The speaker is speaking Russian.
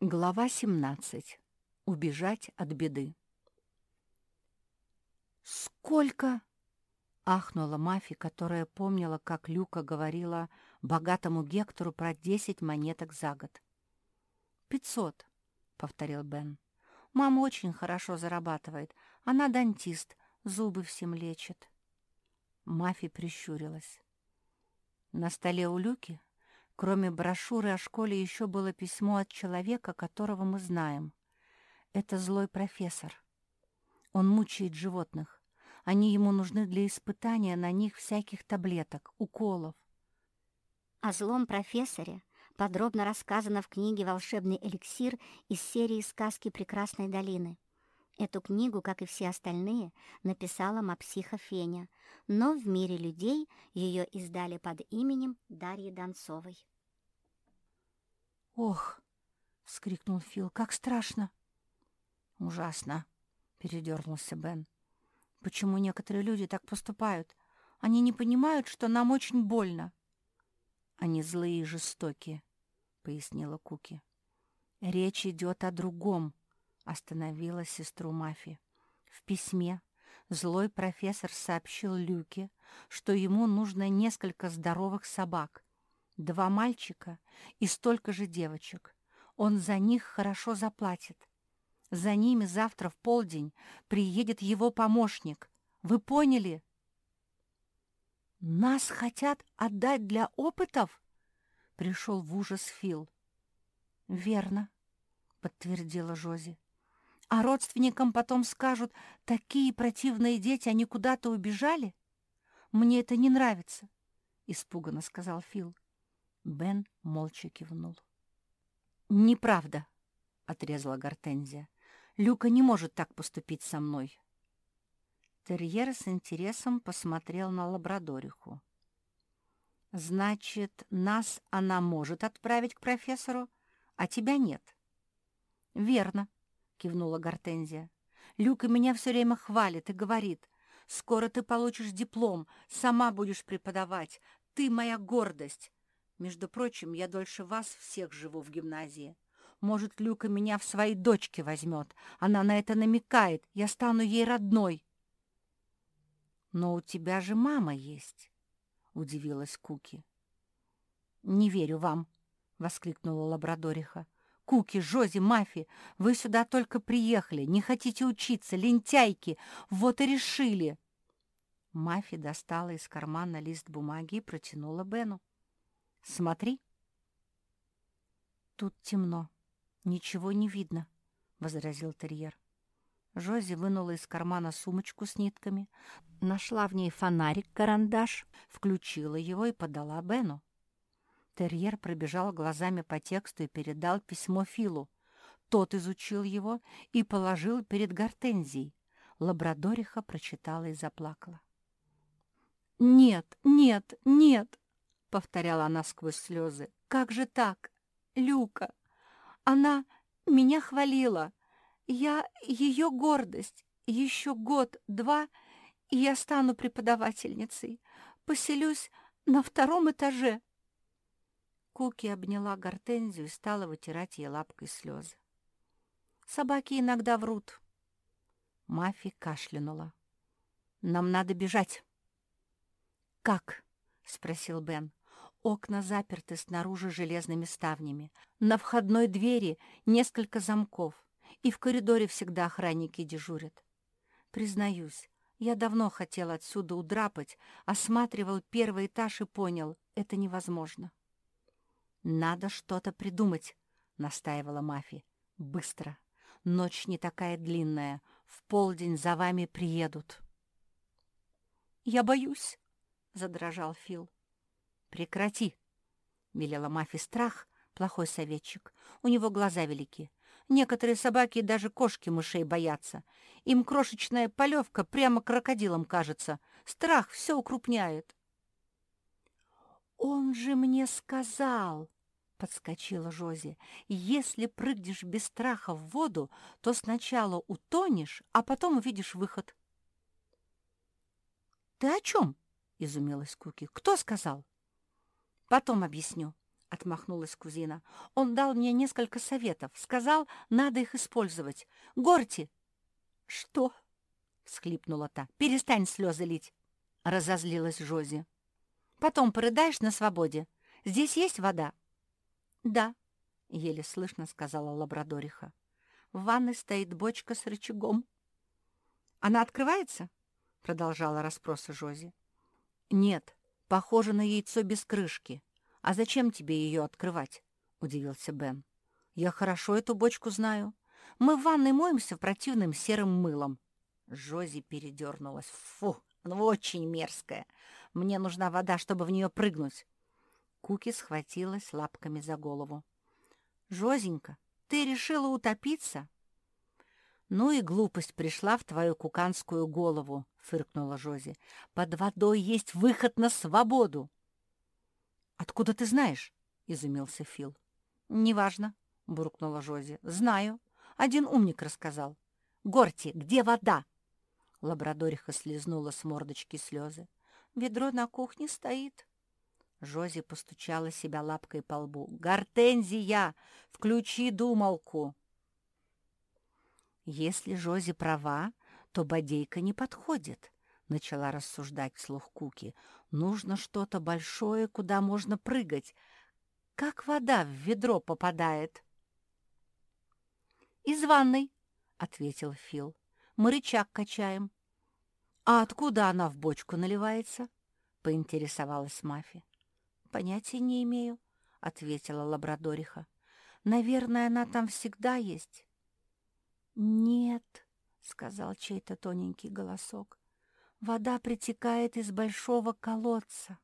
Глава 17. Убежать от беды. «Сколько?» — ахнула Мафи, которая помнила, как Люка говорила богатому Гектору про десять монеток за год. «Пятьсот», — повторил Бен. «Мама очень хорошо зарабатывает. Она дантист, зубы всем лечит». Мафи прищурилась. На столе у Люки Кроме брошюры о школе еще было письмо от человека, которого мы знаем. Это злой профессор. Он мучает животных. Они ему нужны для испытания на них всяких таблеток, уколов. О злом профессоре подробно рассказано в книге «Волшебный эликсир» из серии «Сказки Прекрасной долины». Эту книгу, как и все остальные, написала мапсиха Феня, но в мире людей ее издали под именем Дарьи Донцовой. «Ох!» — вскрикнул Фил. «Как страшно!» «Ужасно!» — передернулся Бен. «Почему некоторые люди так поступают? Они не понимают, что нам очень больно». «Они злые и жестокие», — пояснила Куки. «Речь идет о другом», — остановила сестру Мафи. «В письме злой профессор сообщил Люке, что ему нужно несколько здоровых собак, Два мальчика и столько же девочек. Он за них хорошо заплатит. За ними завтра в полдень приедет его помощник. Вы поняли? «Нас хотят отдать для опытов?» — пришел в ужас Фил. «Верно», — подтвердила Жози. «А родственникам потом скажут, такие противные дети, они куда-то убежали? Мне это не нравится», — испуганно сказал Фил. Бен молча кивнул. «Неправда», — отрезала Гортензия. «Люка не может так поступить со мной». Терьер с интересом посмотрел на лабрадориху. «Значит, нас она может отправить к профессору, а тебя нет?» «Верно», — кивнула Гортензия. «Люка меня все время хвалит и говорит, скоро ты получишь диплом, сама будешь преподавать, ты моя гордость, между прочим, я дольше вас всех живу в гимназии. Может, Люка меня в свои дочки возьмет. Она на это намекает. Я стану ей родной. Но у тебя же мама есть, — удивилась Куки. Не верю вам, — воскликнула Лабрадориха. Куки, Жози, Мафи, вы сюда только приехали, не хотите учиться, лентяйки, вот и решили. Мафи достала из кармана лист бумаги и протянула Бену. Смотри. Тут темно. Ничего не видно, — возразил терьер. Жози вынула из кармана сумочку с нитками, нашла в ней фонарик-карандаш, включила его и подала Бену. Терьер пробежал глазами по тексту и передал письмо Филу. Тот изучил его и положил перед Гортензией. Лабрадориха прочитала и заплакала. «Нет, нет, нет!» — повторяла она сквозь слезы. «Как же так? Люка! Она меня хвалила. Я ее гордость. Еще год-два, и я стану преподавательницей. Поселюсь на втором этаже». Куки обняла гортензию и стала вытирать ей лапкой слезы. «Собаки иногда врут». Мафи кашлянула. «Нам надо бежать». «Как?» — спросил Бен. Окна заперты снаружи железными ставнями. На входной двери несколько замков, и в коридоре всегда охранники дежурят. Признаюсь, я давно хотел отсюда удрапать, осматривал первый этаж и понял, это невозможно. «Надо что-то придумать», — настаивала Мафи. «Быстро. Ночь не такая длинная. В полдень за вами приедут». «Я боюсь», — задрожал Фил. «Прекрати!» — велела Мафи страх, плохой советчик. У него глаза велики. Некоторые собаки и даже кошки мышей боятся. Им крошечная полевка прямо крокодилом кажется. Страх все укрупняет. «Он же мне сказал!» — подскочила Жози. «Если прыгнешь без страха в воду, то сначала утонешь, а потом увидишь выход». «Ты о чем?» — изумилась Куки. «Кто сказал?» Потом объясню. — отмахнулась кузина. «Он дал мне несколько советов. Сказал, надо их использовать. Горти!» «Что?» — всхлипнула та. «Перестань слезы лить!» — разозлилась Жози. «Потом порыдаешь на свободе. Здесь есть вода?» «Да», — еле слышно сказала лабрадориха. «В ванной стоит бочка с рычагом». «Она открывается?» — продолжала расспросы Жози. «Нет, похоже на яйцо без крышки. А зачем тебе ее открывать?» — удивился Бен. «Я хорошо эту бочку знаю. Мы в ванной моемся противным серым мылом». Жози передернулась. «Фу, очень мерзкая. Мне нужна вода, чтобы в нее прыгнуть». Куки схватилась лапками за голову. «Жозенька, ты решила утопиться?» «Ну и глупость пришла в твою куканскую голову», — фыркнула Жози. «Под водой есть выход на свободу». «Откуда ты знаешь?» — изумился Фил. «Неважно», — буркнула Жози. «Знаю. Один умник рассказал. Горти, где вода?» Лабрадориха слезнула с мордочки слезы. «Ведро на кухне стоит». Жози постучала себя лапкой по лбу. «Гортензия! Включи думалку!» «Если Жози права, то бодейка не подходит», — начала рассуждать вслух Куки. «Нужно что-то большое, куда можно прыгать. Как вода в ведро попадает?» «Из ванной», — ответил Фил. «Мы рычаг качаем». «А откуда она в бочку наливается?» — поинтересовалась Мафи. «Понятия не имею», — ответила лабрадориха. «Наверное, она там всегда есть». «Нет», — сказал чей-то тоненький голосок, — «вода притекает из большого колодца».